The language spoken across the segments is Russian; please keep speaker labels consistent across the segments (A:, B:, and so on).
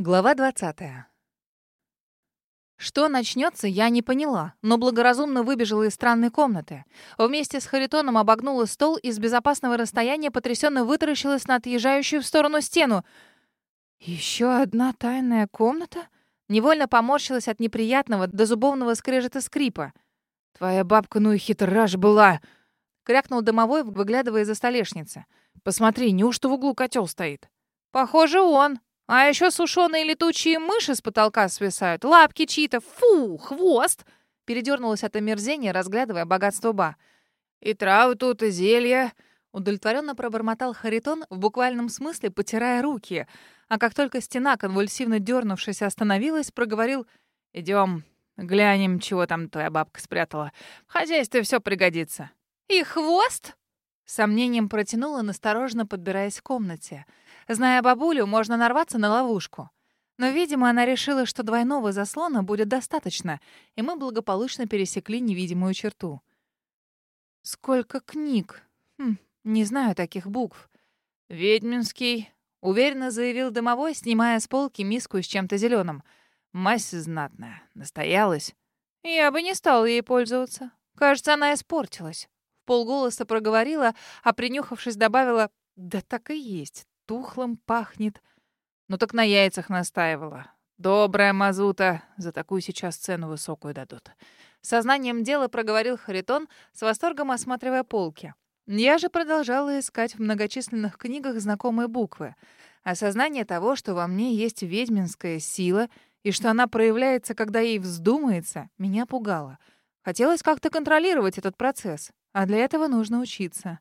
A: Глава 20. Что начнется, я не поняла, но благоразумно выбежала из странной комнаты. Вместе с Харитоном обогнула стол и с безопасного расстояния потрясенно вытаращилась на отъезжающую в сторону стену. Еще одна тайная комната? Невольно поморщилась от неприятного до зубовного скрежета скрипа. «Твоя бабка ну и хитраж была!» — крякнул домовой, выглядывая из-за столешницы. «Посмотри, неужто в углу котел стоит?» «Похоже, он!» А еще сушеные летучие мыши с потолка свисают, лапки чьи-то, фу, хвост!» Передернулась от омерзения, разглядывая богатство ба. «И травы тут, и зелья!» Удовлетворенно пробормотал Харитон, в буквальном смысле потирая руки. А как только стена, конвульсивно дернувшись, остановилась, проговорил «Идем, глянем, чего там твоя бабка спрятала. В хозяйстве все пригодится». «И хвост?» Сомнением протянула, насторожно подбираясь в комнате. Зная бабулю, можно нарваться на ловушку. Но, видимо, она решила, что двойного заслона будет достаточно, и мы благополучно пересекли невидимую черту. «Сколько книг? Хм, не знаю таких букв». «Ведьминский», — уверенно заявил домовой, снимая с полки миску с чем-то зеленым. «Мазь знатная. Настоялась». «Я бы не стала ей пользоваться. Кажется, она испортилась». Полголоса проговорила, а принюхавшись добавила «Да так и есть тухлым пахнет. Ну так на яйцах настаивала. Добрая мазута, за такую сейчас цену высокую дадут. Сознанием дела проговорил Харитон, с восторгом осматривая полки. Я же продолжала искать в многочисленных книгах знакомые буквы. Осознание того, что во мне есть ведьминская сила и что она проявляется, когда ей вздумается, меня пугало. Хотелось как-то контролировать этот процесс, а для этого нужно учиться.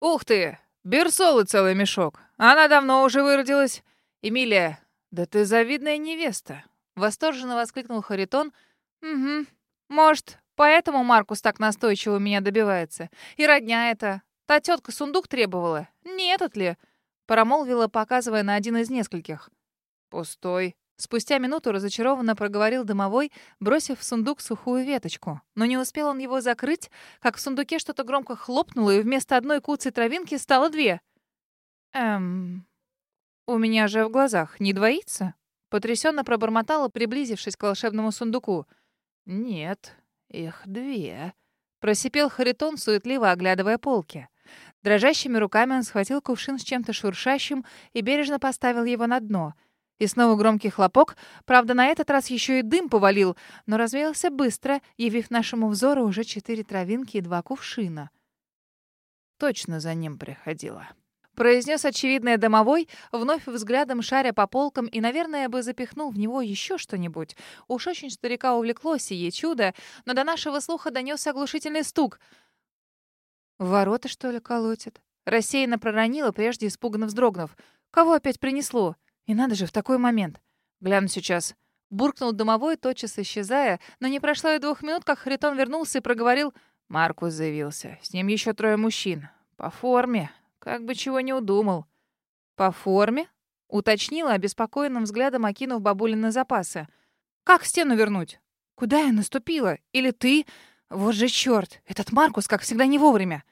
A: «Ух ты! Берсолы целый мешок. Она давно уже выродилась. Эмилия, да ты завидная невеста. Восторженно воскликнул Харитон. Угу. Может, поэтому Маркус так настойчиво меня добивается. И родня это. Та тетка сундук требовала. Не этот ли? Промолвила, показывая на один из нескольких. Пустой. Спустя минуту разочарованно проговорил домовой, бросив в сундук сухую веточку. Но не успел он его закрыть, как в сундуке что-то громко хлопнуло, и вместо одной куцей травинки стало две. «Эм... У меня же в глазах не двоится?» Потрясенно пробормотала, приблизившись к волшебному сундуку. «Нет, их две», — просипел Харитон, суетливо оглядывая полки. Дрожащими руками он схватил кувшин с чем-то шуршащим и бережно поставил его на дно — и снова громкий хлопок. Правда, на этот раз еще и дым повалил, но развеялся быстро, явив нашему взору уже четыре травинки и два кувшина. Точно за ним приходила. Произнес очевидное домовой, вновь взглядом шаря по полкам и, наверное, бы запихнул в него еще что-нибудь. Уж очень старика увлекло сие чудо, но до нашего слуха донесся оглушительный стук. «Ворота, что ли, колотят?» Рассеянно проронила, прежде испуганно вздрогнув. «Кого опять принесло?» И надо же в такой момент. Гляну сейчас. Буркнул домовой, тотчас исчезая, но не прошло и двух минут, как Харитон вернулся и проговорил. Маркус заявился. С ним еще трое мужчин. По форме. Как бы чего не удумал. По форме? Уточнила, обеспокоенным взглядом окинув бабулины запасы. Как стену вернуть? Куда я наступила? Или ты? Вот же черт! Этот Маркус, как всегда, не вовремя.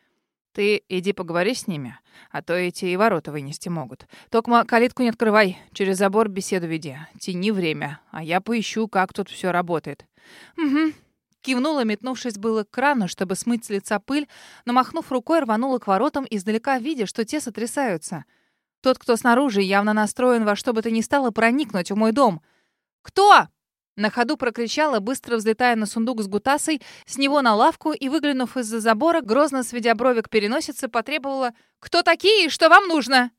A: Ты иди поговори с ними, а то эти и ворота вынести могут. Токма калитку не открывай, через забор беседу веди. Тяни время, а я поищу, как тут все работает. Угу. Кивнула, метнувшись было к крану, чтобы смыть с лица пыль, но, махнув рукой, рванула к воротам, издалека видя, что те сотрясаются. Тот, кто снаружи, явно настроен во что бы то ни стало проникнуть в мой дом. «Кто?» На ходу прокричала, быстро взлетая на сундук с гутасой, с него на лавку и, выглянув из-за забора, грозно сведя брови к переносице, потребовала «Кто такие и что вам нужно?»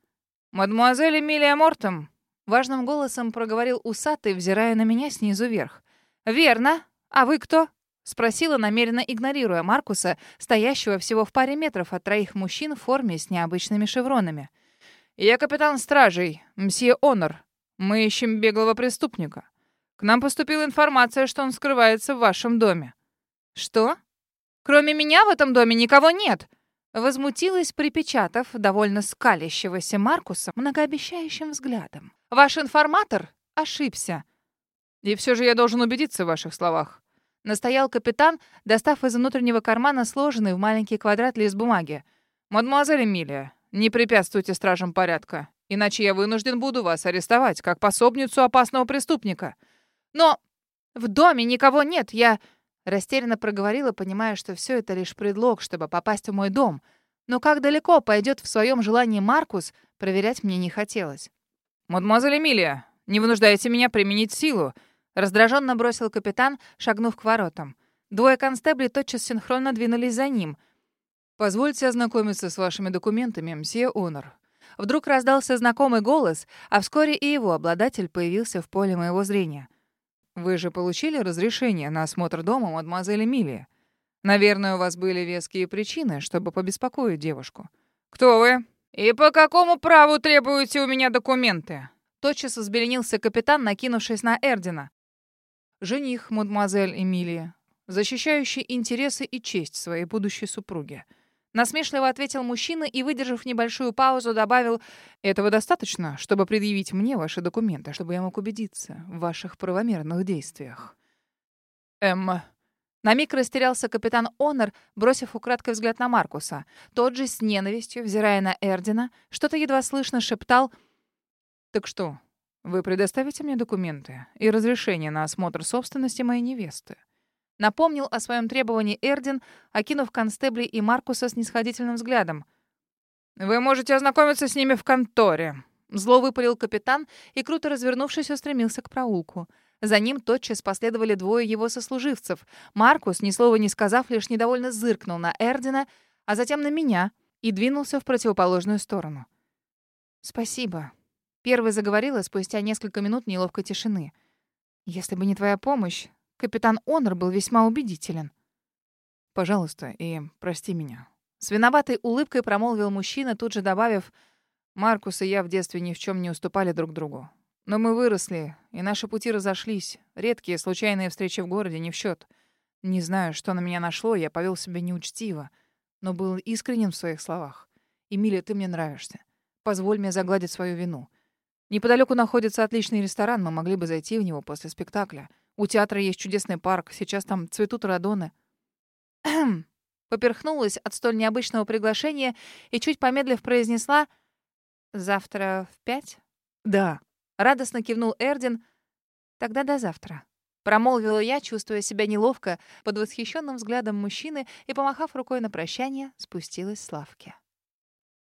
A: «Мадемуазель Эмилия Мортом», — важным голосом проговорил усатый, взирая на меня снизу вверх. «Верно. А вы кто?» — спросила, намеренно игнорируя Маркуса, стоящего всего в паре метров от троих мужчин в форме с необычными шевронами. «Я капитан стражей, мсье Онор. Мы ищем беглого преступника». К нам поступила информация, что он скрывается в вашем доме». «Что? Кроме меня в этом доме никого нет!» Возмутилась, припечатав довольно скалящегося Маркуса многообещающим взглядом. «Ваш информатор ошибся». «И все же я должен убедиться в ваших словах», — настоял капитан, достав из внутреннего кармана сложенный в маленький квадрат лист бумаги. «Мадемуазель Эмилия, не препятствуйте стражам порядка.
B: Иначе я вынужден буду вас арестовать, как пособницу опасного преступника.
A: Но в доме никого нет. Я растерянно проговорила, понимая, что все это лишь предлог, чтобы попасть в мой дом. Но как далеко пойдет в своем желании Маркус, проверять мне не хотелось.
B: «Мадемуазель Эмилия, не вынуждайте меня применить силу»,
A: раздраженно бросил капитан, шагнув к воротам. Двое констеблей тотчас синхронно двинулись за ним.
B: «Позвольте ознакомиться с вашими документами, мсье Онор».
A: Вдруг раздался знакомый голос, а вскоре и его обладатель появился в поле моего зрения.
B: «Вы же получили разрешение на осмотр дома мадемуазель Эмилии? Наверное, у вас были веские причины, чтобы побеспокоить девушку. Кто вы? И по какому праву требуете у меня документы?»
A: Тотчас взбеленился капитан, накинувшись на Эрдина.
B: «Жених, мадемуазель Эмилия, защищающий интересы и честь своей будущей супруги».
A: Насмешливо ответил мужчина и, выдержав небольшую паузу, добавил,
B: «Этого достаточно, чтобы предъявить мне ваши документы, чтобы я мог убедиться в ваших правомерных действиях».
A: «Эм...» На миг растерялся капитан Онор, бросив украдкой взгляд на Маркуса. Тот же с ненавистью, взирая на Эрдина, что-то едва слышно шептал.
B: «Так что, вы предоставите мне документы и разрешение на осмотр собственности моей невесты?»
A: Напомнил о своем требовании Эрдин, окинув констебли и Маркуса с нисходительным взглядом.
B: «Вы можете ознакомиться с ними в конторе»,
A: Зло выпалил капитан и, круто развернувшись, устремился к проулку. За ним тотчас последовали двое его сослуживцев. Маркус, ни слова не сказав, лишь недовольно зыркнул на Эрдина, а затем на меня и двинулся в противоположную сторону. «Спасибо», — первой заговорила спустя несколько минут неловкой тишины. «Если бы не твоя помощь, Капитан Онор был весьма убедителен.
B: «Пожалуйста, и прости меня».
A: С виноватой улыбкой промолвил мужчина, тут же добавив, «Маркус и я в детстве ни в чем не уступали друг другу. Но мы выросли, и наши пути разошлись. Редкие случайные встречи в городе не в счет. Не знаю, что на меня нашло, я повел себя неучтиво, но был искренен в своих словах. «Эмилия, ты мне нравишься. Позволь мне загладить свою вину. Неподалеку находится отличный ресторан, мы могли бы зайти в него после спектакля». У театра есть чудесный парк, сейчас там цветут радоны. Поперхнулась от столь необычного приглашения и, чуть помедлив, произнесла «Завтра в пять?»
B: «Да».
A: Радостно кивнул Эрдин. «Тогда до завтра». Промолвила я, чувствуя себя неловко, под восхищенным взглядом мужчины и, помахав рукой на прощание, спустилась с лавки.